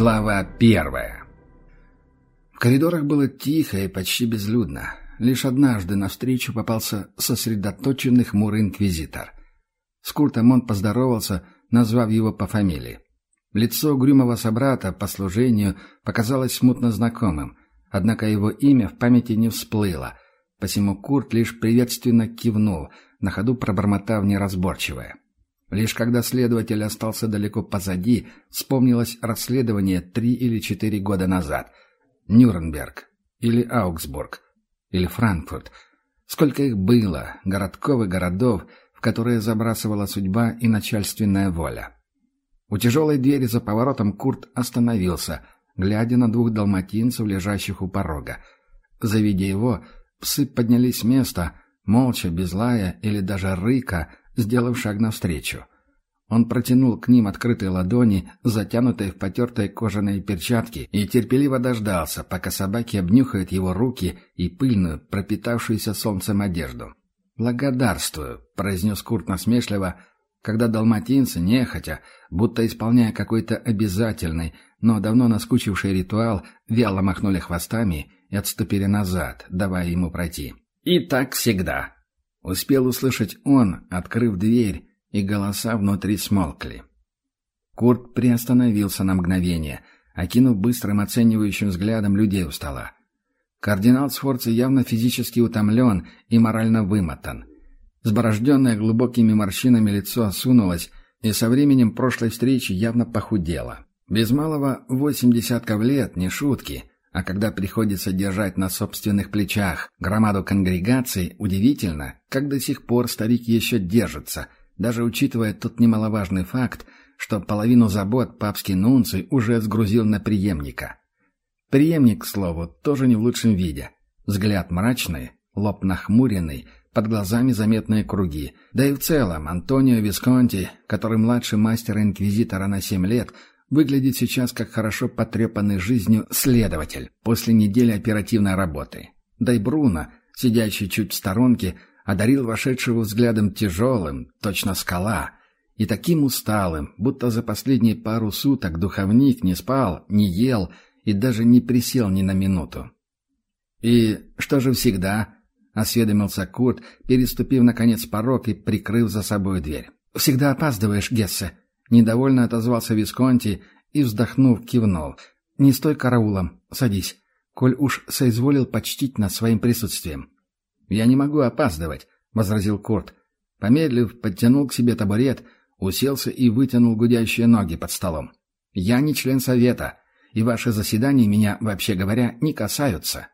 Глава первая. В коридорах было тихо и почти безлюдно. Лишь однажды навстречу попался сосредоточенный хмурый инквизитор. С Куртом он поздоровался, назвав его по фамилии. Лицо угрюмого собрата по служению показалось смутно знакомым, однако его имя в памяти не всплыло, посему Курт лишь приветственно кивнул, на ходу пробормотав неразборчивое. Лишь когда следователь остался далеко позади, вспомнилось расследование три или четыре года назад. Нюрнберг. Или Аугсбург. Или Франкфурт. Сколько их было, городков и городов, в которые забрасывала судьба и начальственная воля. У тяжелой двери за поворотом Курт остановился, глядя на двух далматинцев, лежащих у порога. Завидя его, псы поднялись с места, молча, без лая или даже рыка, сделав шаг навстречу. Он протянул к ним открытые ладони, затянутые в потертые кожаные перчатки, и терпеливо дождался, пока собаки обнюхают его руки и пыльную, пропитавшуюся солнцем одежду. «Благодарствую», — произнес Курт насмешливо, когда далматинцы, нехотя, будто исполняя какой-то обязательный, но давно наскучивший ритуал, вяло махнули хвостами и отступили назад, давая ему пройти. «И так всегда», Успел услышать он, открыв дверь, и голоса внутри смолкли. Курт приостановился на мгновение, окинув быстрым оценивающим взглядом людей у стола. Кардинал Сфорца явно физически утомлен и морально вымотан. Сборожденное глубокими морщинами лицо осунулось, и со временем прошлой встречи явно похудело. Без малого восемь десятков лет, не шутки, а когда приходится держать на собственных плечах громаду конгрегаций, удивительно, как до сих пор старик еще держится, даже учитывая тот немаловажный факт, что половину забот папский нунций уже сгрузил на преемника. Преемник, к слову, тоже не в лучшем виде. Взгляд мрачный, лоб нахмуренный, под глазами заметные круги. Да и в целом Антонио Висконти, который младший мастер инквизитора на семь лет, выглядит сейчас как хорошо потрепанный жизнью следователь после недели оперативной работы. Да и Бруно, сидящий чуть в сторонке, одарил вошедшего взглядом тяжелым, точно скала, и таким усталым, будто за последние пару суток духовник не спал, не ел и даже не присел ни на минуту. «И что же всегда?» — осведомился Курт, переступив, наконец, порог и прикрыв за собой дверь. «Всегда опаздываешь, Гессе», Недовольно отозвался Висконти и, вздохнув, кивнул. «Не стой караулом. Садись. Коль уж соизволил почтить нас своим присутствием». «Я не могу опаздывать», — возразил Курт. Помедлив, подтянул к себе табурет, уселся и вытянул гудящие ноги под столом. «Я не член совета, и ваши заседания меня, вообще говоря, не касаются».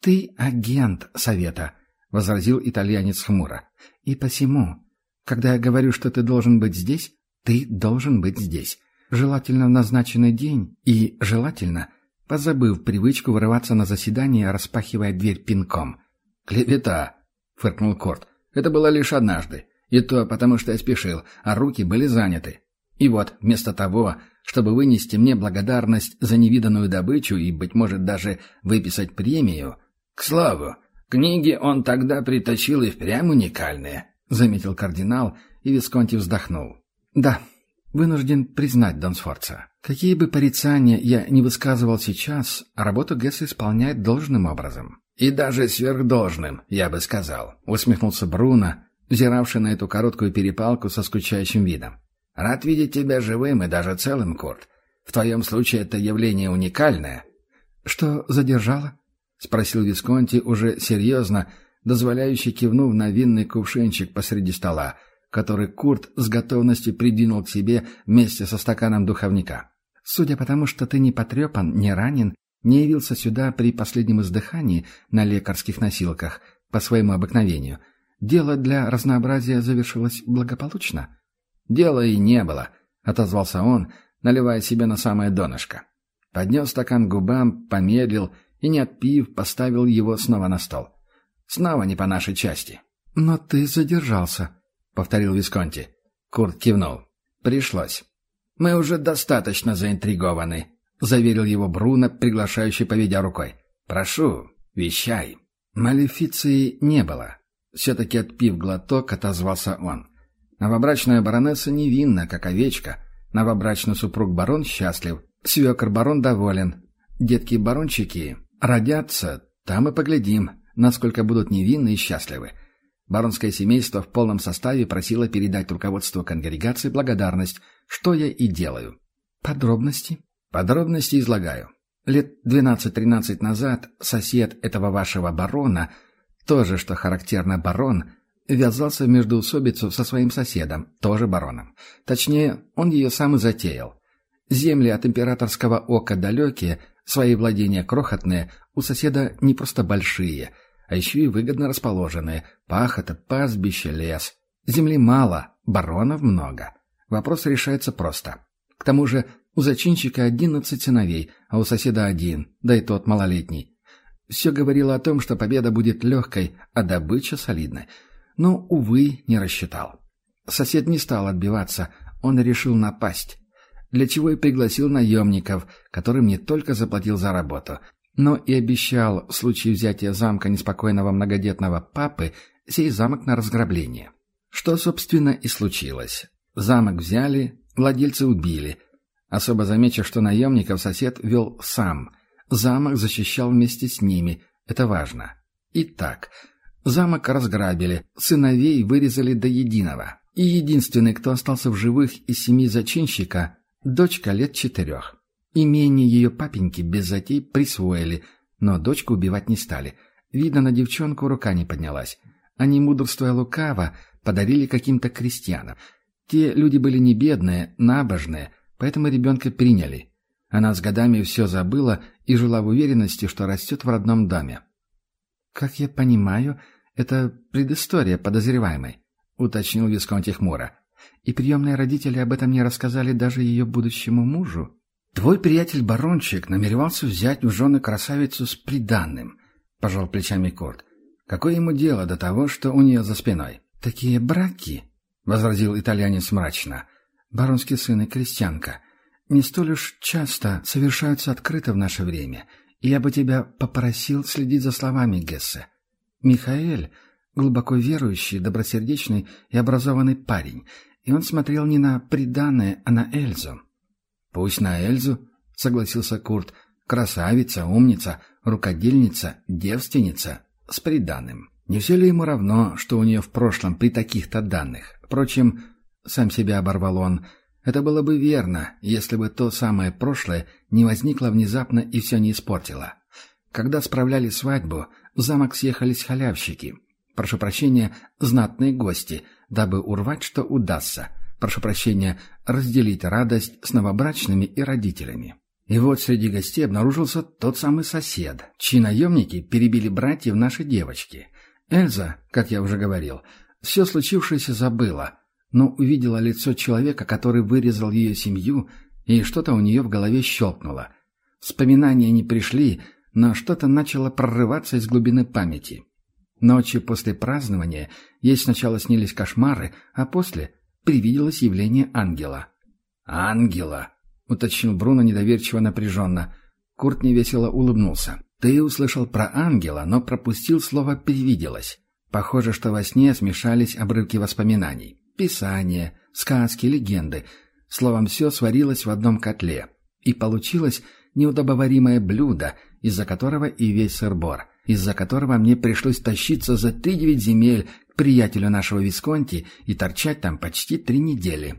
«Ты агент совета», — возразил итальянец хмуро. «И посему, когда я говорю, что ты должен быть здесь, ты должен быть здесь. Желательно в назначенный день и, желательно, позабыв привычку вырываться на заседание, распахивая дверь пинком. «Клевета!» — фыркнул Корт. «Это было лишь однажды. И то потому, что я спешил, а руки были заняты. И вот, вместо того, чтобы вынести мне благодарность за невиданную добычу и, быть может, даже выписать премию... К слову, книги он тогда притащил и впрямь уникальные, — заметил кардинал, и Висконти вздохнул. Да, вынужден признать Дон Сфорца. Какие бы порицания я не высказывал сейчас, работу Гесса исполняет должным образом. И даже сверхдолжным, я бы сказал, усмехнулся Бруно, взиравший на эту короткую перепалку со скучающим видом. Рад видеть тебя живым и даже целым, Курт. В твоем случае это явление уникальное. Что задержало? Спросил Висконти уже серьезно, дозволяющий кивнув на винный кувшинчик посреди стола — который Курт с готовностью придвинул к себе вместе со стаканом духовника. «Судя по тому, что ты не потрепан, не ранен, не явился сюда при последнем издыхании на лекарских носилках, по своему обыкновению, дело для разнообразия завершилось благополучно?» «Дела и не было», — отозвался он, наливая себе на самое донышко. Поднес стакан к губам, помедлил и, не отпив, поставил его снова на стол. «Снова не по нашей части». «Но ты задержался», — повторил Висконти. Курт кивнул. «Пришлось. Мы уже достаточно заинтригованы», — заверил его Бруно, приглашающий, поведя рукой. «Прошу, вещай». Малефиции не было. Все-таки отпив глоток, отозвался он. Новобрачная баронесса невинна, как овечка. Новобрачный супруг барон счастлив, Свекр-барон доволен. Детки-барончики родятся, там и поглядим, насколько будут невинны и счастливы. Баронское семейство в полном составе просило передать руководству конгрегации благодарность, что я и делаю. Подробности? Подробности излагаю. Лет 12-13 назад сосед этого вашего барона, тоже, что характерно барон, ввязался в междоусобицу со своим соседом, тоже бароном. Точнее, он ее сам и затеял. Земли от императорского ока далекие, свои владения крохотные, у соседа не просто большие, а еще и выгодно расположенные. Пахота, пастбище, лес. Земли мало, баронов много. Вопрос решается просто. К тому же у зачинщика одиннадцать сыновей, а у соседа один, да и тот малолетний. Все говорило о том, что победа будет легкой, а добыча солидной. Но, увы, не рассчитал. Сосед не стал отбиваться, он решил напасть. Для чего и пригласил наемников, которым не только заплатил за работу, но и обещал в случае взятия замка неспокойного многодетного папы сей замок на разграбление. Что, собственно, и случилось. Замок взяли, владельцы убили. Особо замечу, что наемников сосед вел сам. Замок защищал вместе с ними. Это важно. Итак, Замок разграбили, сыновей вырезали до единого. И единственный, кто остался в живых из семьи зачинщика, дочка лет четырех. Имение ее папеньки без затей присвоили, но дочку убивать не стали. Видно, на девчонку рука не поднялась. Они, мудрствуя лукаво, подарили каким-то крестьянам. Те люди были не бедные, набожные, поэтому ребенка приняли. Она с годами все забыла и жила в уверенности, что растет в родном доме. «Как я понимаю, это предыстория подозреваемой», — уточнил Висконти хмуро. «И приемные родители об этом не рассказали даже ее будущему мужу?» «Твой приятель-барончик намеревался взять в жены красавицу с приданным», — пожал плечами Курт. «Какое ему дело до того, что у нее за спиной?» «Такие браки», — возразил итальянец мрачно, — «баронский сын и крестьянка, не столь уж часто совершаются открыто в наше время, я бы тебя попросил следить за словами Гессе. Михаэль — глубоко верующий, добросердечный и образованный парень, и он смотрел не на приданное, а на Эльзу. «Пусть на Эльзу», — согласился Курт, — «красавица, умница, рукодельница, девственница, с приданным. Не все ли ему равно, что у нее в прошлом при таких-то данных? Впрочем, сам себя оборвал он — это было бы верно, если бы то самое прошлое не возникло внезапно и все не испортило. Когда справляли свадьбу, в замок съехались халявщики. Прошу прощения, знатные гости, дабы урвать, что удастся. Прошу прощения, разделить радость с новобрачными и родителями. И вот среди гостей обнаружился тот самый сосед, чьи наемники перебили братьев нашей девочки. Эльза, как я уже говорил, все случившееся забыла, но увидела лицо человека, который вырезал ее семью, и что-то у нее в голове щелкнуло. Вспоминания не пришли, но что-то начало прорываться из глубины памяти. Ночью после празднования ей сначала снились кошмары, а после привиделось явление ангела. «Ангела!» — уточнил Бруно недоверчиво напряженно. Курт невесело улыбнулся. «Ты услышал про ангела, но пропустил слово «привиделось». Похоже, что во сне смешались обрывки воспоминаний. Писания, сказки, легенды. Словом, все сварилось в одном котле. И получилось неудобоваримое блюдо, из-за которого и весь сырбор, из-за которого мне пришлось тащиться за три девять земель приятелю нашего Висконти и торчать там почти три недели.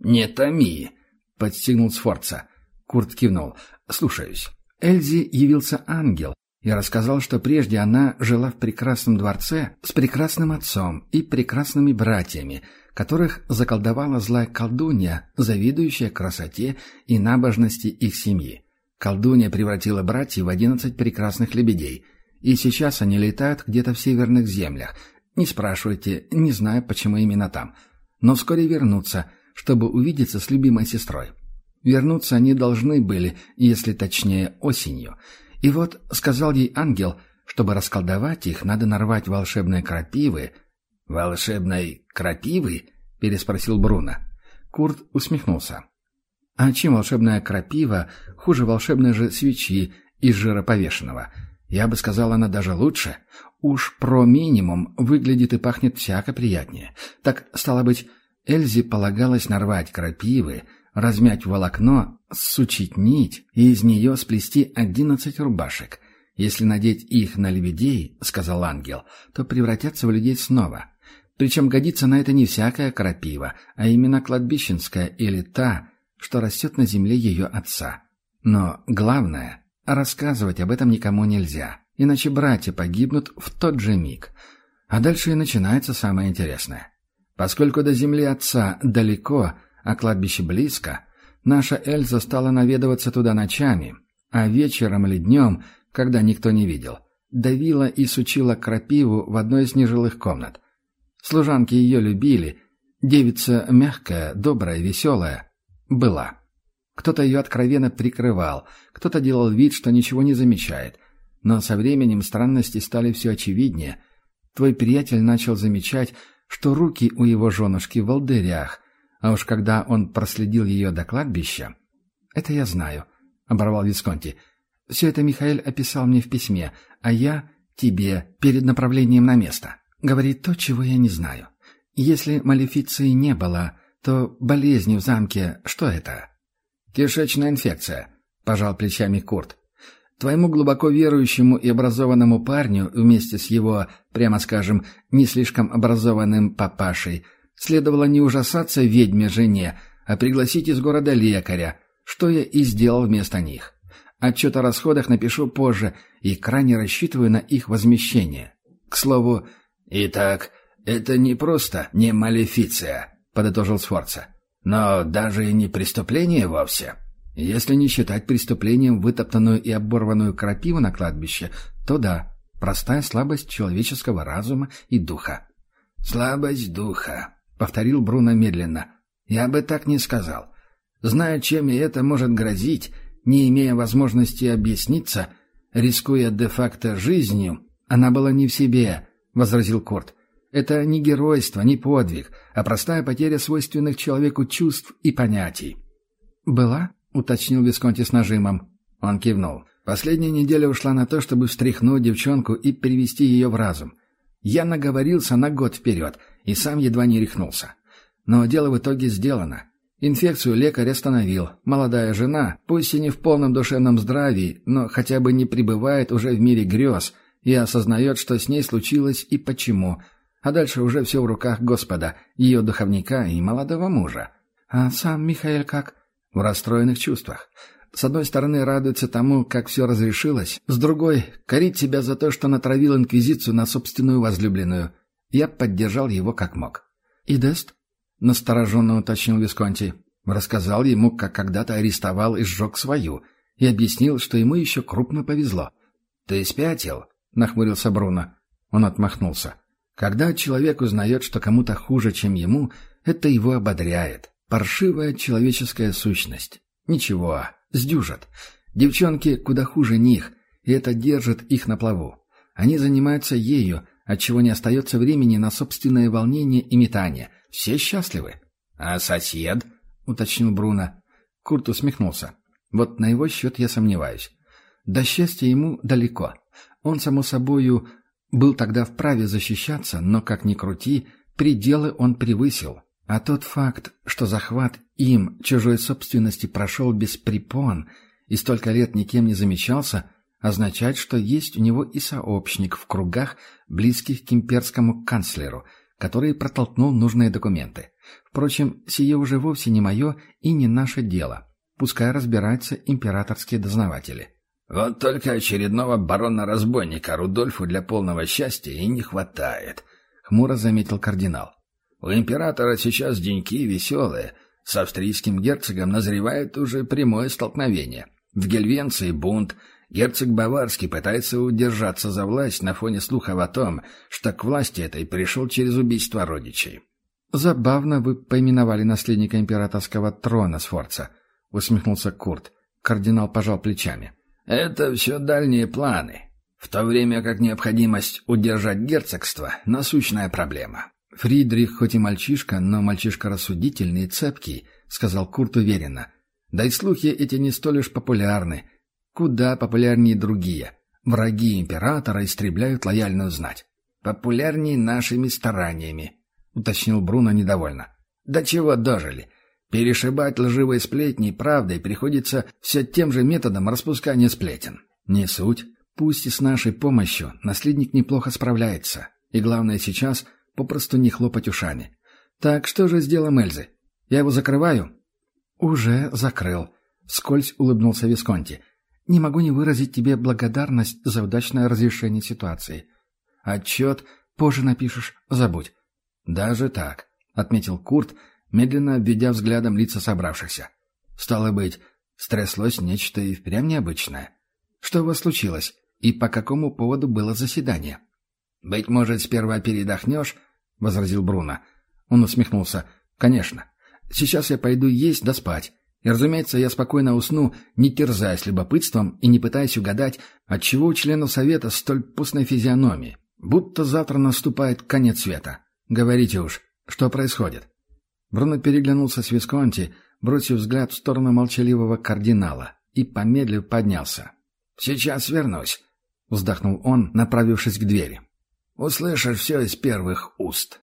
«Не томи!» — подстегнул Сфорца. Курт кивнул. «Слушаюсь. Эльзи явился ангел, и рассказал, что прежде она жила в прекрасном дворце с прекрасным отцом и прекрасными братьями, которых заколдовала злая колдунья, завидующая красоте и набожности их семьи. Колдунья превратила братьев в одиннадцать прекрасных лебедей, и сейчас они летают где-то в северных землях. Не спрашивайте, не знаю, почему именно там. Но вскоре вернутся, чтобы увидеться с любимой сестрой. Вернуться они должны были, если точнее, осенью. И вот сказал ей ангел, чтобы расколдовать их, надо нарвать волшебные крапивы, «Волшебной крапивы?» — переспросил Бруно. Курт усмехнулся. «А чем волшебная крапива хуже волшебной же свечи из жира повешенного? Я бы сказал, она даже лучше. Уж про минимум выглядит и пахнет всяко приятнее. Так, стало быть, Эльзе полагалось нарвать крапивы, размять волокно, сучить нить и из нее сплести одиннадцать рубашек. Если надеть их на лебедей, — сказал ангел, — то превратятся в людей снова. Причем годится на это не всякая крапива, а именно кладбищенская или та, что растет на земле ее отца. Но главное — рассказывать об этом никому нельзя, иначе братья погибнут в тот же миг. А дальше и начинается самое интересное. Поскольку до земли отца далеко, а кладбище близко, наша Эльза стала наведываться туда ночами, а вечером или днем, когда никто не видел, давила и сучила крапиву в одной из нежилых комнат. Служанки ее любили, девица мягкая, добрая, веселая. Была. Кто-то ее откровенно прикрывал, кто-то делал вид, что ничего не замечает. Но со временем странности стали все очевиднее. Твой приятель начал замечать, что руки у его женушки в волдырях, а уж когда он проследил ее до кладбища... «Это я знаю», — оборвал Висконти. «Все это Михаил описал мне в письме, а я тебе перед направлением на место. Говорит то, чего я не знаю. Если малефиции не было, то болезни в замке что это?» «Кишечная инфекция», — пожал плечами Курт. Твоему глубоко верующему и образованному парню вместе с его, прямо скажем, не слишком образованным папашей следовало не ужасаться ведьме-жене, а пригласить из города лекаря, что я и сделал вместо них. Отчет о расходах напишу позже и крайне рассчитываю на их возмещение. К слову, «Итак, это не просто не малефиция», — подытожил Сфорца, «но даже и не преступление вовсе». Если не считать преступлением вытоптанную и оборванную крапиву на кладбище, то да, простая слабость человеческого разума и духа. «Слабость духа», — повторил Бруно медленно. «Я бы так не сказал. Зная, чем и это может грозить, не имея возможности объясниться, рискуя де-факто жизнью, она была не в себе», — возразил Корт. «Это не геройство, не подвиг, а простая потеря свойственных человеку чувств и понятий». «Была?» — уточнил Висконти с нажимом. Он кивнул. Последняя неделя ушла на то, чтобы встряхнуть девчонку и привести ее в разум. Я наговорился на год вперед и сам едва не рехнулся. Но дело в итоге сделано. Инфекцию лекарь остановил. Молодая жена, пусть и не в полном душевном здравии, но хотя бы не пребывает уже в мире грез и осознает, что с ней случилось и почему. А дальше уже все в руках Господа, ее духовника и молодого мужа. А сам Михаил как? В расстроенных чувствах. С одной стороны, радуется тому, как все разрешилось, с другой — корить себя за то, что натравил Инквизицию на собственную возлюбленную. Я поддержал его как мог. «И Дест?» — настороженно уточнил Висконти. Рассказал ему, как когда-то арестовал и сжег свою, и объяснил, что ему еще крупно повезло. «Ты спятил?» — нахмурился Бруно. Он отмахнулся. «Когда человек узнает, что кому-то хуже, чем ему, это его ободряет. Паршивая человеческая сущность. Ничего, сдюжат. Девчонки куда хуже них, и это держит их на плаву. Они занимаются ею, отчего не остается времени на собственное волнение и метание. Все счастливы. «А сосед?» — уточнил Бруно. Курт усмехнулся. «Вот на его счет я сомневаюсь. До счастья ему далеко. Он, само собою, был тогда вправе защищаться, но, как ни крути, пределы он превысил. А тот факт, что захват им чужой собственности прошел без препон и столько лет никем не замечался, означает, что есть у него и сообщник в кругах, близких к имперскому канцлеру, который протолкнул нужные документы. Впрочем, сие уже вовсе не мое и не наше дело. Пускай разбираются императорские дознаватели. «Вот только очередного барона-разбойника Рудольфу для полного счастья и не хватает», — хмуро заметил кардинал. У императора сейчас деньки веселые. С австрийским герцогом назревает уже прямое столкновение. В Гельвенции бунт. Герцог Баварский пытается удержаться за власть на фоне слухов о том, что к власти этой пришел через убийство родичей. «Забавно вы поименовали наследника императорского трона Сфорца», — усмехнулся Курт. Кардинал пожал плечами. «Это все дальние планы. В то время как необходимость удержать герцогство — насущная проблема. «Фридрих хоть и мальчишка, но мальчишка рассудительный и цепкий», — сказал Курт уверенно. «Да и слухи эти не столь уж популярны. Куда популярнее другие. Враги императора истребляют лояльную знать. Популярнее нашими стараниями», — уточнил Бруно недовольно. «Да чего дожили? Перешибать лживые сплетни правдой приходится все тем же методом распускания сплетен. Не суть. Пусть и с нашей помощью наследник неплохо справляется. И главное сейчас попросту не хлопать ушами. Так что же сделаем Эльзы? Я его закрываю? Уже закрыл. Вскользь улыбнулся Висконти. Не могу не выразить тебе благодарность за удачное разрешение ситуации. Отчет позже напишешь, забудь. Даже так, отметил Курт, медленно обведя взглядом лица собравшихся. «Стало быть, стряслось нечто и впрямь необычное. Что у вас случилось, и по какому поводу было заседание?» «Быть может, сперва передохнешь?» — возразил Бруно. Он усмехнулся. «Конечно. Сейчас я пойду есть да спать. И, разумеется, я спокойно усну, не терзаясь любопытством и не пытаясь угадать, отчего у членов Совета столь пустной физиономии. Будто завтра наступает конец света. Говорите уж, что происходит?» Бруно переглянулся с Висконти, бросив взгляд в сторону молчаливого кардинала, и, помедлив, поднялся. «Сейчас вернусь», — вздохнул он, направившись к двери. «Услышишь все из первых уст».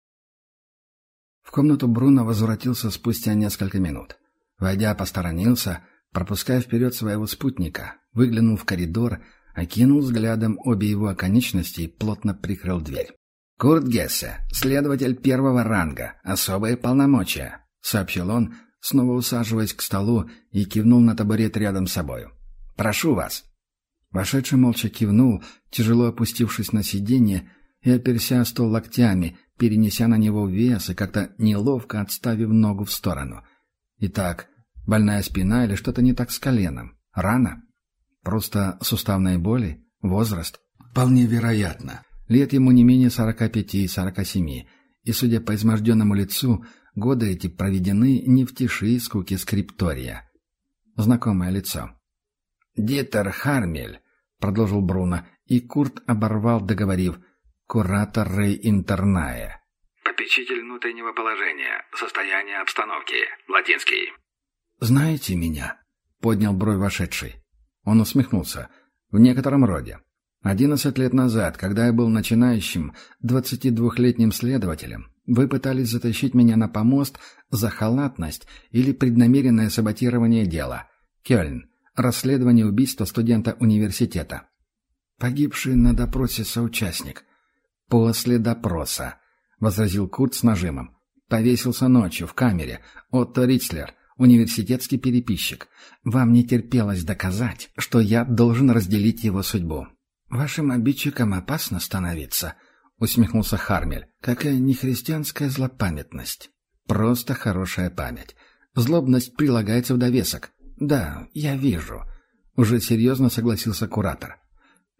В комнату Бруно возвратился спустя несколько минут. Войдя, посторонился, пропуская вперед своего спутника, выглянул в коридор, окинул взглядом обе его оконечности и плотно прикрыл дверь. «Курт Гессе, следователь первого ранга, особые полномочия», — сообщил он, снова усаживаясь к столу и кивнул на табурет рядом с собою. «Прошу вас». Вошедший молча кивнул, тяжело опустившись на сиденье и оперся стол локтями, перенеся на него вес и как-то неловко отставив ногу в сторону. Итак, больная спина или что-то не так с коленом? Рана? Просто суставные боли? Возраст? Вполне вероятно. Лет ему не менее сорока пяти-сорока семи, и, судя по изможденному лицу, годы эти проведены не в тиши и скуке скриптория. Знакомое лицо. «Дитер Хармель», — продолжил Бруно, и Курт оборвал, договорив, «куратор Рей Интерная». «Попечитель внутреннего положения, состояние обстановки, латинский». «Знаете меня?» — поднял бровь вошедший. Он усмехнулся. «В некотором роде. Одиннадцать лет назад, когда я был начинающим, двадцатидвухлетним следователем, вы пытались затащить меня на помост за халатность или преднамеренное саботирование дела. Кёльн. Расследование убийства студента университета. Погибший на допросе соучастник. После допроса, — возразил Курт с нажимом. Повесился ночью в камере. Отто Рицлер, университетский переписчик. Вам не терпелось доказать, что я должен разделить его судьбу. «Вашим обидчикам опасно становиться», — усмехнулся Хармель. «Какая нехристианская злопамятность. Просто хорошая память. Злобность прилагается в довесок. Да, я вижу». Уже серьезно согласился куратор.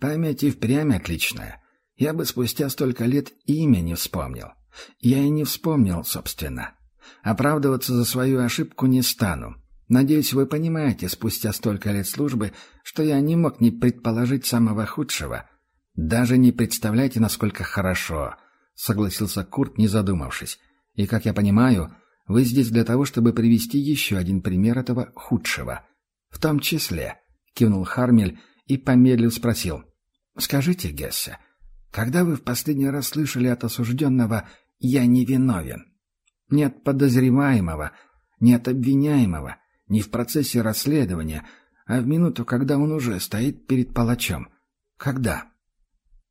«Память и впрямь отличная. Я бы спустя столько лет имя не вспомнил. Я и не вспомнил, собственно. Оправдываться за свою ошибку не стану. Надеюсь, вы понимаете, спустя столько лет службы, что я не мог не предположить самого худшего. Даже не представляете, насколько хорошо, — согласился Курт, не задумавшись. И, как я понимаю, вы здесь для того, чтобы привести еще один пример этого худшего. В том числе, — кивнул Хармель и, помедлив, спросил. — Скажите, Гессе, когда вы в последний раз слышали от осужденного «я не виновен»? Не от подозреваемого, не от обвиняемого, не в процессе расследования, а в минуту, когда он уже стоит перед палачом. Когда?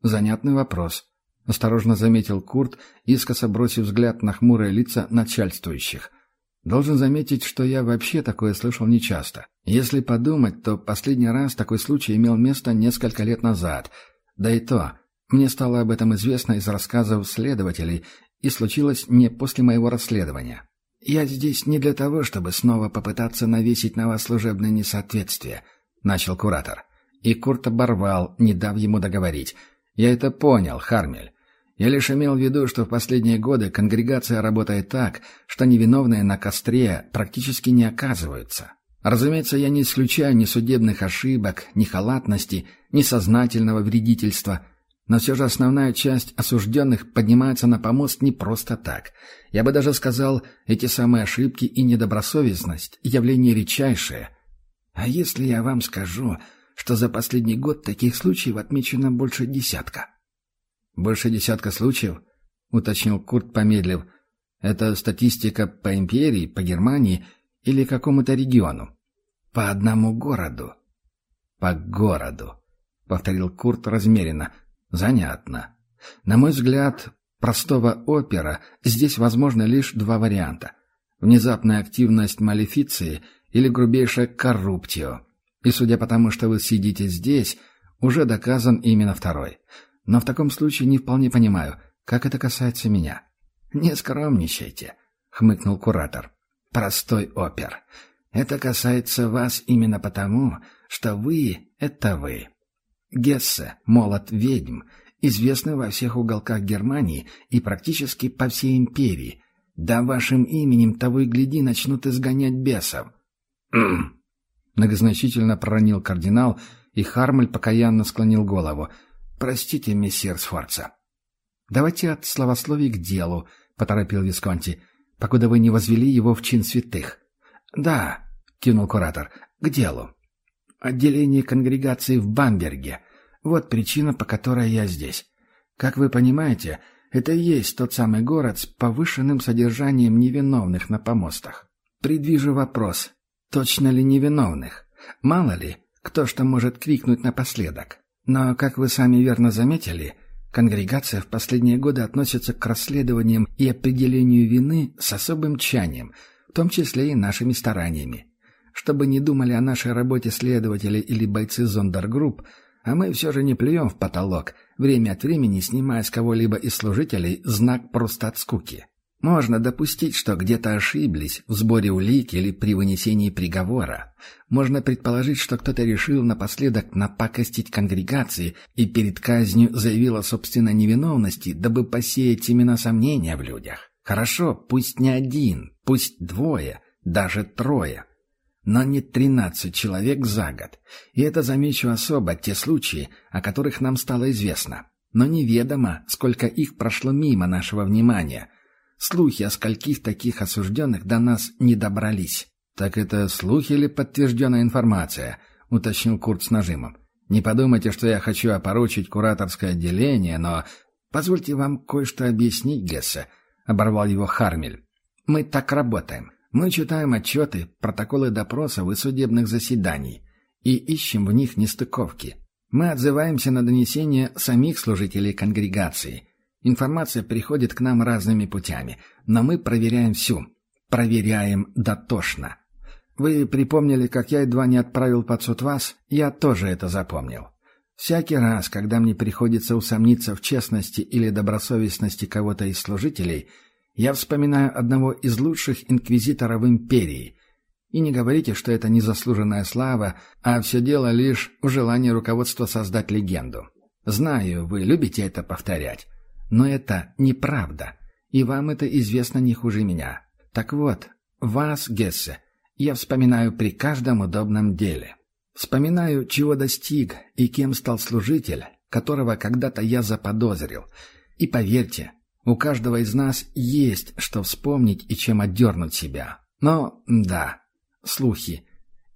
Занятный вопрос. Осторожно заметил Курт, искоса бросив взгляд на хмурые лица начальствующих. Должен заметить, что я вообще такое слышал нечасто. Если подумать, то последний раз такой случай имел место несколько лет назад. Да и то, мне стало об этом известно из рассказов следователей, и случилось не после моего расследования. «Я здесь не для того, чтобы снова попытаться навесить на вас служебное несоответствие», — начал куратор. И Курт оборвал, не дав ему договорить. «Я это понял, Хармель. Я лишь имел в виду, что в последние годы конгрегация работает так, что невиновные на костре практически не оказываются. Разумеется, я не исключаю ни судебных ошибок, ни халатности, ни сознательного вредительства — но все же основная часть осужденных поднимается на помост не просто так. Я бы даже сказал, эти самые ошибки и недобросовестность – явление редчайшее. А если я вам скажу, что за последний год таких случаев отмечено больше десятка? «Больше десятка случаев?» — уточнил Курт, помедлив. «Это статистика по империи, по Германии или какому-то региону?» «По одному городу». «По городу», — повторил Курт размеренно. «Занятно. На мой взгляд, простого опера здесь возможно лишь два варианта. Внезапная активность малефиции или грубейшая коррупцио. И судя по тому, что вы сидите здесь, уже доказан именно второй. Но в таком случае не вполне понимаю, как это касается меня. «Не скромничайте», — хмыкнул куратор. «Простой опер. Это касается вас именно потому, что вы — это вы. Гессе, молот ведьм, известны во всех уголках Германии и практически по всей империи. Да вашим именем того и гляди начнут изгонять бесов. Многозначительно проронил кардинал, и Хармель покаянно склонил голову. «Простите, мессир Сфорца». «Давайте от словословий к делу», — поторопил Висконти, «покуда вы не возвели его в чин святых». «Да», — кинул куратор, — «к делу. Отделение конгрегации в Бамберге. Вот причина, по которой я здесь. Как вы понимаете, это и есть тот самый город с повышенным содержанием невиновных на помостах. Предвижу вопрос, точно ли невиновных? Мало ли, кто что может крикнуть напоследок. Но, как вы сами верно заметили, конгрегация в последние годы относится к расследованиям и определению вины с особым тщанием, в том числе и нашими стараниями. Чтобы не думали о нашей работе следователи или бойцы зондергрупп, а мы все же не плюем в потолок, время от времени снимая с кого-либо из служителей знак просто от скуки. Можно допустить, что где-то ошиблись в сборе улик или при вынесении приговора. Можно предположить, что кто-то решил напоследок напакостить конгрегации и перед казнью заявил о собственной невиновности, дабы посеять семена сомнения в людях. Хорошо, пусть не один, пусть двое, даже трое но не 13 человек за год. И это, замечу особо, те случаи, о которых нам стало известно. Но неведомо, сколько их прошло мимо нашего внимания. Слухи о скольких таких осужденных до нас не добрались. «Так это слухи или подтвержденная информация?» — уточнил Курт с нажимом. «Не подумайте, что я хочу опорочить кураторское отделение, но...» «Позвольте вам кое-что объяснить, Гессе», — оборвал его Хармель. «Мы так работаем. Мы читаем отчеты, протоколы допросов и судебных заседаний и ищем в них нестыковки. Мы отзываемся на донесения самих служителей конгрегации. Информация приходит к нам разными путями, но мы проверяем всю. Проверяем дотошно. Вы припомнили, как я едва не отправил под суд вас? Я тоже это запомнил. Всякий раз, когда мне приходится усомниться в честности или добросовестности кого-то из служителей – я вспоминаю одного из лучших инквизиторов империи. И не говорите, что это незаслуженная слава, а все дело лишь в желании руководства создать легенду. Знаю, вы любите это повторять. Но это неправда. И вам это известно не хуже меня. Так вот, вас, Гессе, я вспоминаю при каждом удобном деле. Вспоминаю, чего достиг и кем стал служитель, которого когда-то я заподозрил. И поверьте, у каждого из нас есть что вспомнить и чем отдернуть себя. Но, да, слухи.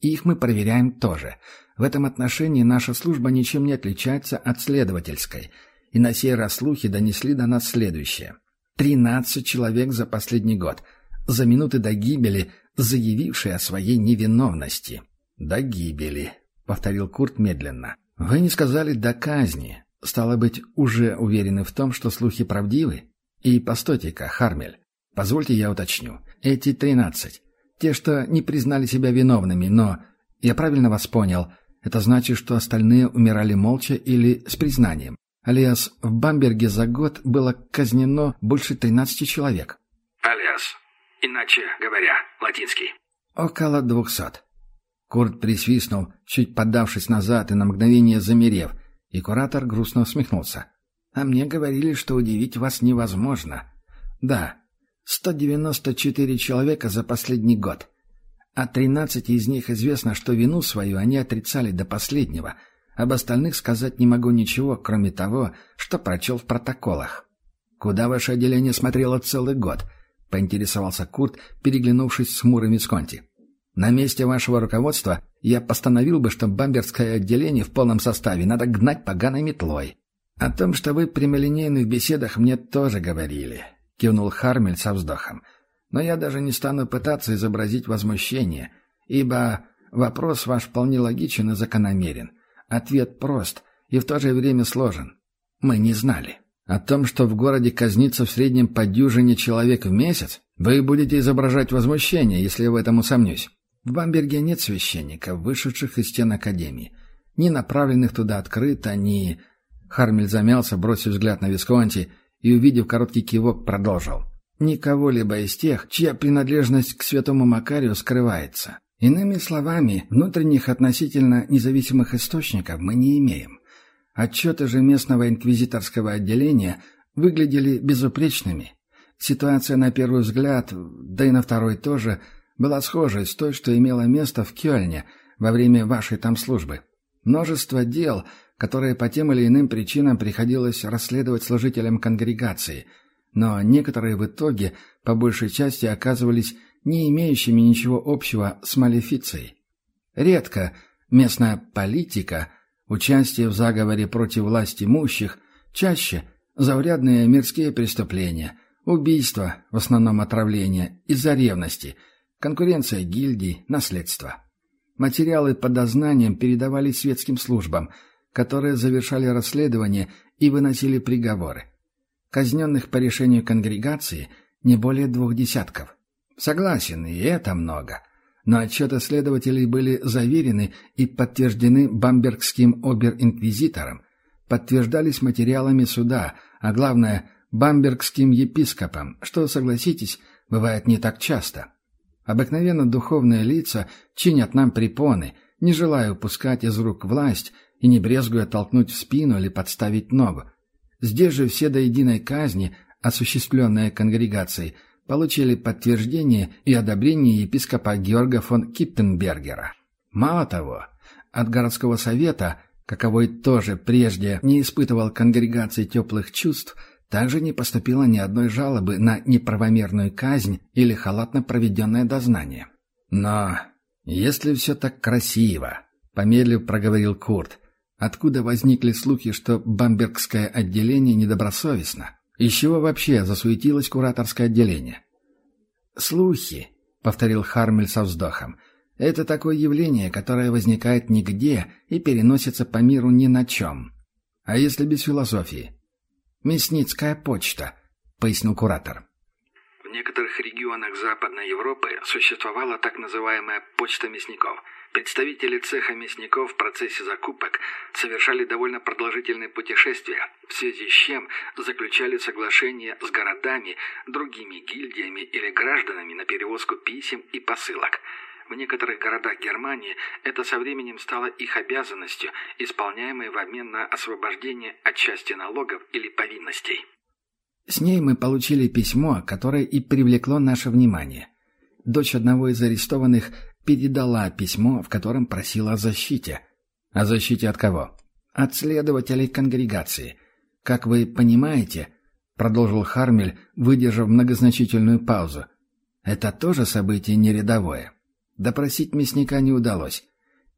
их мы проверяем тоже. В этом отношении наша служба ничем не отличается от следовательской. И на сей раз слухи донесли до нас следующее. Тринадцать человек за последний год. За минуты до гибели, заявившие о своей невиновности. «До гибели», — повторил Курт медленно. «Вы не сказали «до казни». Стало быть, уже уверены в том, что слухи правдивы? И постойте-ка, Хармель, позвольте я уточню. Эти тринадцать. Те, что не признали себя виновными, но... Я правильно вас понял. Это значит, что остальные умирали молча или с признанием. Алиас, в Бамберге за год было казнено больше тринадцати человек. Алиас. Иначе говоря, латинский. Около двухсот. Курт присвистнул, чуть подавшись назад и на мгновение замерев, и куратор грустно усмехнулся. А мне говорили, что удивить вас невозможно. Да, 194 человека за последний год. А 13 из них известно, что вину свою они отрицали до последнего. Об остальных сказать не могу ничего, кроме того, что прочел в протоколах. «Куда ваше отделение смотрело целый год?» — поинтересовался Курт, переглянувшись с хмурым Висконти. «На месте вашего руководства я постановил бы, что бамберское отделение в полном составе надо гнать поганой метлой». «О том, что вы прямолинейны в беседах, мне тоже говорили», — кивнул Хармель со вздохом. Но я даже не стану пытаться изобразить возмущение, ибо вопрос ваш вполне логичен и закономерен. Ответ прост и в то же время сложен. Мы не знали. О том, что в городе казнится в среднем по дюжине человек в месяц, вы будете изображать возмущение, если я в этом усомнюсь. В Бамберге нет священников, вышедших из стен Академии. Ни направленных туда открыто, ни... Хармель замялся, бросив взгляд на Висконти и, увидев короткий кивок, продолжил. Никого-либо из тех, чья принадлежность к святому Макарию скрывается. Иными словами, внутренних относительно независимых источников мы не имеем. Отчеты же местного инквизиторского отделения выглядели безупречными. Ситуация на первый взгляд, да и на второй тоже, была схожей с той, что имела место в Кёльне во время вашей там службы. Множество дел, которые по тем или иным причинам приходилось расследовать служителям конгрегации, но некоторые в итоге по большей части оказывались не имеющими ничего общего с малефицией. Редко местная политика, участие в заговоре против власти имущих, чаще заурядные мирские преступления, убийства, в основном отравления, из-за ревности, конкуренция гильдий, наследство. Материалы по дознаниям передавались светским службам, которые завершали расследование и выносили приговоры. Казненных по решению конгрегации не более двух десятков. Согласен, и это много. Но отчеты следователей были заверены и подтверждены бамбергским обер-инквизитором, подтверждались материалами суда, а главное – бамбергским епископом, что, согласитесь, бывает не так часто. Обыкновенно духовные лица чинят нам препоны, не желая упускать из рук власть и не брезгуя толкнуть в спину или подставить ногу. Здесь же все до единой казни, осуществленные конгрегацией, получили подтверждение и одобрение епископа Георга фон Киптенбергера. Мало того, от городского совета, каковой тоже прежде не испытывал конгрегации теплых чувств, также не поступило ни одной жалобы на неправомерную казнь или халатно проведенное дознание. Но если все так красиво, помедлив проговорил Курт, откуда возникли слухи, что бамбергское отделение недобросовестно? Из чего вообще засуетилось кураторское отделение? «Слухи», — повторил Хармель со вздохом, — «это такое явление, которое возникает нигде и переносится по миру ни на чем. А если без философии?» «Мясницкая почта», — пояснил куратор. В некоторых регионах Западной Европы существовала так называемая почта мясников — Представители цеха мясников в процессе закупок совершали довольно продолжительные путешествия, в связи с чем заключали соглашения с городами, другими гильдиями или гражданами на перевозку писем и посылок. В некоторых городах Германии это со временем стало их обязанностью, исполняемой в обмен на освобождение от части налогов или повинностей. С ней мы получили письмо, которое и привлекло наше внимание. Дочь одного из арестованных передала письмо, в котором просила о защите. О защите от кого? От следователей конгрегации. Как вы понимаете, продолжил Хармель, выдержав многозначительную паузу, это тоже событие не рядовое. Допросить мясника не удалось.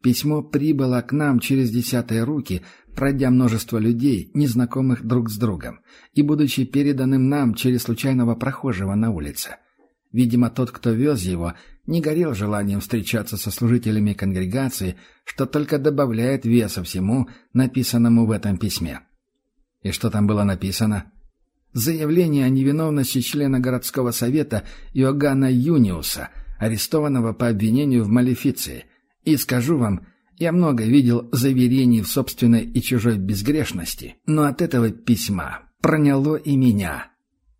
Письмо прибыло к нам через десятые руки, пройдя множество людей, незнакомых друг с другом, и будучи переданным нам через случайного прохожего на улице. Видимо, тот, кто вез его, не горел желанием встречаться со служителями конгрегации, что только добавляет веса всему, написанному в этом письме. И что там было написано? Заявление о невиновности члена городского совета Иоганна Юниуса, арестованного по обвинению в малефиции. И скажу вам, я много видел заверений в собственной и чужой безгрешности, но от этого письма проняло и меня.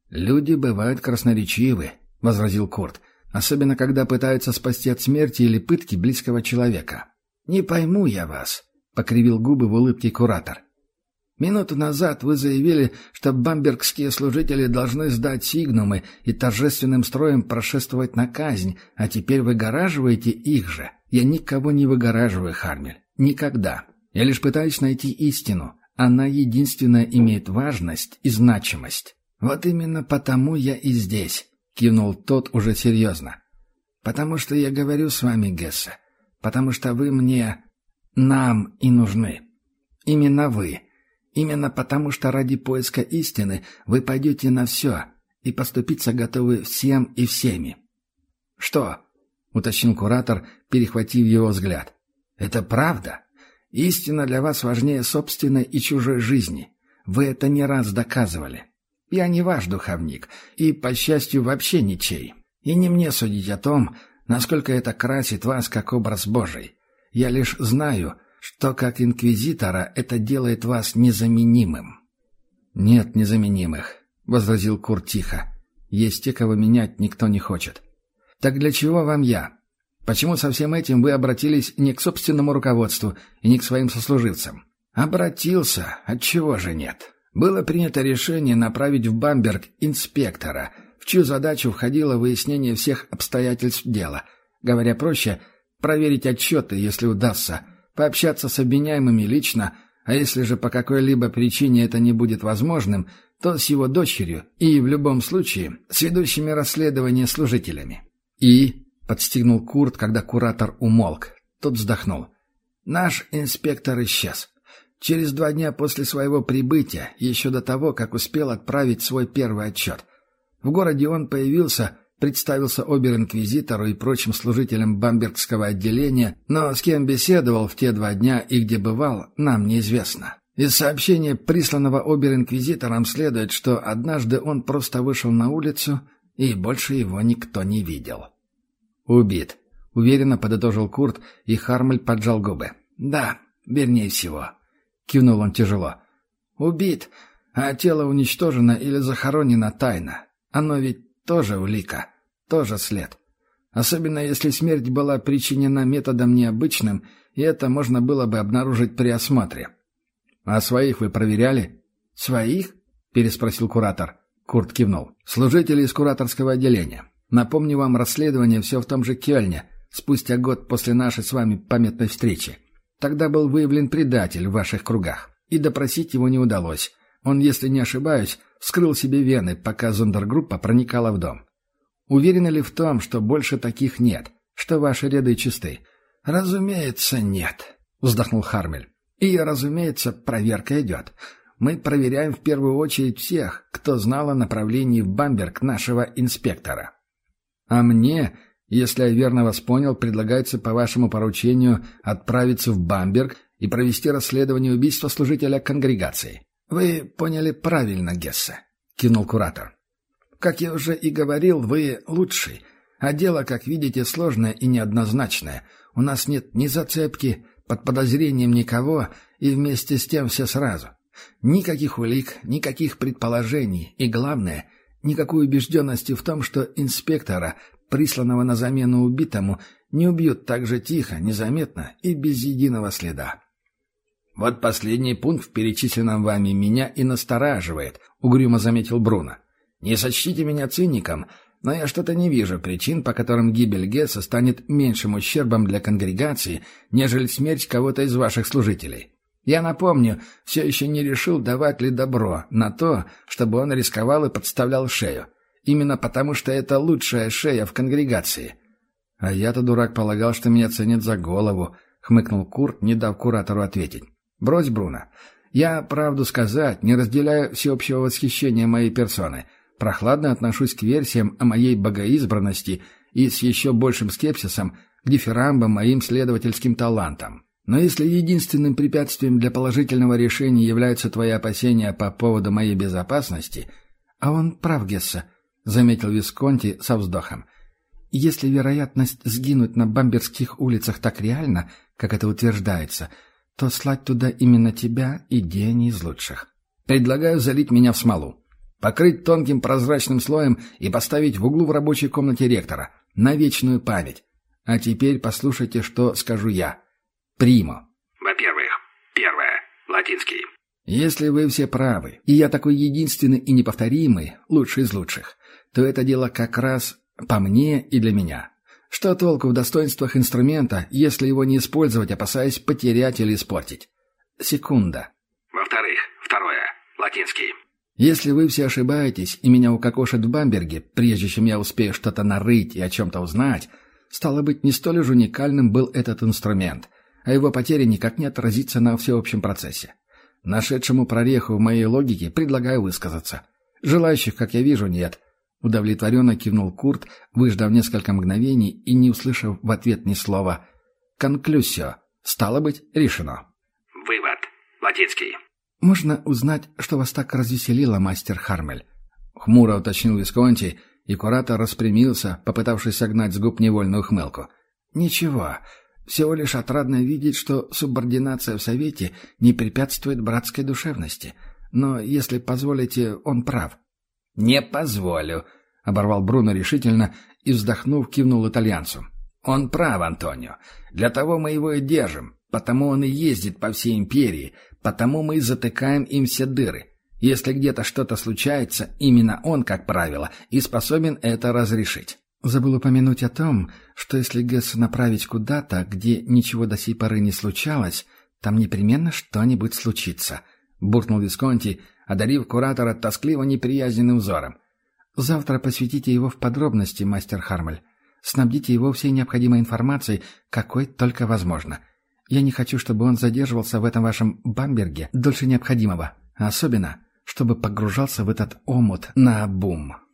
«Люди бывают красноречивы», — возразил Курт особенно когда пытаются спасти от смерти или пытки близкого человека. «Не пойму я вас», — покривил губы в улыбке куратор. «Минуту назад вы заявили, что бамбергские служители должны сдать сигнумы и торжественным строем прошествовать на казнь, а теперь выгораживаете их же. Я никого не выгораживаю, Хармель. Никогда. Я лишь пытаюсь найти истину. Она единственная имеет важность и значимость. Вот именно потому я и здесь. — кивнул тот уже серьезно. «Потому что я говорю с вами, Гессе. Потому что вы мне... нам и нужны. Именно вы. Именно потому что ради поиска истины вы пойдете на все. и поступиться готовы всем и всеми. «Что?» — уточнил куратор, перехватив его взгляд. «Это правда? Истина для вас важнее собственной и чужой жизни. Вы это не раз доказывали. Я не ваш духовник, и, по счастью, вообще ничей. И не мне судить о том, насколько это красит вас как образ Божий. Я лишь знаю, что как инквизитора это делает вас незаменимым». «Нет незаменимых», — возразил Кур тихо. «Есть те, кого менять никто не хочет». «Так для чего вам я? Почему со всем этим вы обратились не к собственному руководству и не к своим сослуживцам?» «Обратился. Отчего же нет?» Было принято решение направить в Бамберг инспектора, в чью задачу входило выяснение всех обстоятельств дела. Говоря проще, проверить отчеты, если удастся, пообщаться с обвиняемыми лично, а если же по какой-либо причине это не будет возможным, то с его дочерью и, в любом случае, с ведущими расследования служителями. «И?» — подстегнул Курт, когда куратор умолк. Тот вздохнул. «Наш инспектор исчез. Через два дня после своего прибытия, еще до того, как успел отправить свой первый отчет. В городе он появился, представился обер-инквизитору и прочим служителям бамбергского отделения, но с кем беседовал в те два дня и где бывал, нам неизвестно. Из сообщения, присланного обер-инквизитором, следует, что однажды он просто вышел на улицу, и больше его никто не видел. «Убит», — уверенно подытожил Курт, и Хармель поджал губы. «Да, вернее всего». — кивнул он тяжело. «Убит, а тело уничтожено или захоронено тайно. Оно ведь тоже улика, тоже след. Особенно если смерть была причинена методом необычным, и это можно было бы обнаружить при осмотре». «А своих вы проверяли?» «Своих?» — переспросил куратор. Курт кивнул. «Служители из кураторского отделения. Напомню вам расследование все в том же Кёльне, спустя год после нашей с вами памятной встречи. Тогда был выявлен предатель в ваших кругах, и допросить его не удалось. Он, если не ошибаюсь, вскрыл себе вены, пока зондергруппа проникала в дом. Уверены ли в том, что больше таких нет, что ваши ряды чисты? «Разумеется, нет», — вздохнул Хармель. «И, разумеется, проверка идет. Мы проверяем в первую очередь всех, кто знал о направлении в Бамберг нашего инспектора. А мне если я верно вас понял, предлагается по вашему поручению отправиться в Бамберг и провести расследование убийства служителя конгрегации. Вы поняли правильно, Гессе, кинул куратор. Как я уже и говорил, вы лучший. А дело, как видите, сложное и неоднозначное. У нас нет ни зацепки, под подозрением никого, и вместе с тем все сразу. Никаких улик, никаких предположений, и главное, никакой убежденности в том, что инспектора присланного на замену убитому, не убьют так же тихо, незаметно и без единого следа. «Вот последний пункт в перечисленном вами меня и настораживает», — угрюмо заметил Бруно. «Не сочтите меня циником, но я что-то не вижу причин, по которым гибель Гесса станет меньшим ущербом для конгрегации, нежели смерть кого-то из ваших служителей. Я напомню, все еще не решил, давать ли добро на то, чтобы он рисковал и подставлял шею. Именно потому, что это лучшая шея в конгрегации. А я-то, дурак, полагал, что меня ценят за голову, — хмыкнул Курт, не дав куратору ответить. «Брось, Бруно. Я, правду сказать, не разделяю всеобщего восхищения моей персоны. Прохладно отношусь к версиям о моей богоизбранности и с еще большим скепсисом к дифирамбам моим следовательским талантам. Но если единственным препятствием для положительного решения являются твои опасения по поводу моей безопасности... А он прав, Гесса, заметил Висконти со вздохом. Если вероятность сгинуть на бамберских улицах так реальна, как это утверждается, то слать туда именно тебя идея не из лучших. Предлагаю залить меня в смолу, покрыть тонким прозрачным слоем и поставить в углу в рабочей комнате ректора, на вечную память. А теперь послушайте, что скажу я. Примо. Во-первых, первое, латинский. Если вы все правы, и я такой единственный и неповторимый, лучший из лучших, то это дело как раз по мне и для меня. Что толку в достоинствах инструмента, если его не использовать, опасаясь потерять или испортить? Секунда. Во-вторых, второе, латинский. Если вы все ошибаетесь и меня укокошат в Бамберге, прежде чем я успею что-то нарыть и о чем-то узнать, стало быть, не столь уж уникальным был этот инструмент, а его потеря никак не отразится на всеобщем процессе. Нашедшему прореху в моей логике предлагаю высказаться. Желающих, как я вижу, нет. Удовлетворенно кивнул Курт, выждав несколько мгновений и не услышав в ответ ни слова. «Конклюсио. Стало быть, решено». Вывод. Латинский. «Можно узнать, что вас так развеселило, мастер Хармель?» Хмуро уточнил Висконти, и куратор распрямился, попытавшись согнать с губ невольную хмылку. «Ничего. Всего лишь отрадно видеть, что субординация в Совете не препятствует братской душевности. Но, если позволите, он прав». «Не позволю», — оборвал Бруно решительно и, вздохнув, кивнул итальянцу. «Он прав, Антонио. Для того мы его и держим. Потому он и ездит по всей империи. Потому мы и затыкаем им все дыры. Если где-то что-то случается, именно он, как правило, и способен это разрешить. Забыл упомянуть о том, что если Гесса направить куда-то, где ничего до сей поры не случалось, там непременно что-нибудь случится», — буркнул Висконти, одарив куратора тоскливо неприязненным взором. «Завтра посвятите его в подробности, мастер Хармель. Снабдите его всей необходимой информацией, какой только возможно. Я не хочу, чтобы он задерживался в этом вашем Бамберге дольше необходимого, особенно, чтобы погружался в этот омут на бум».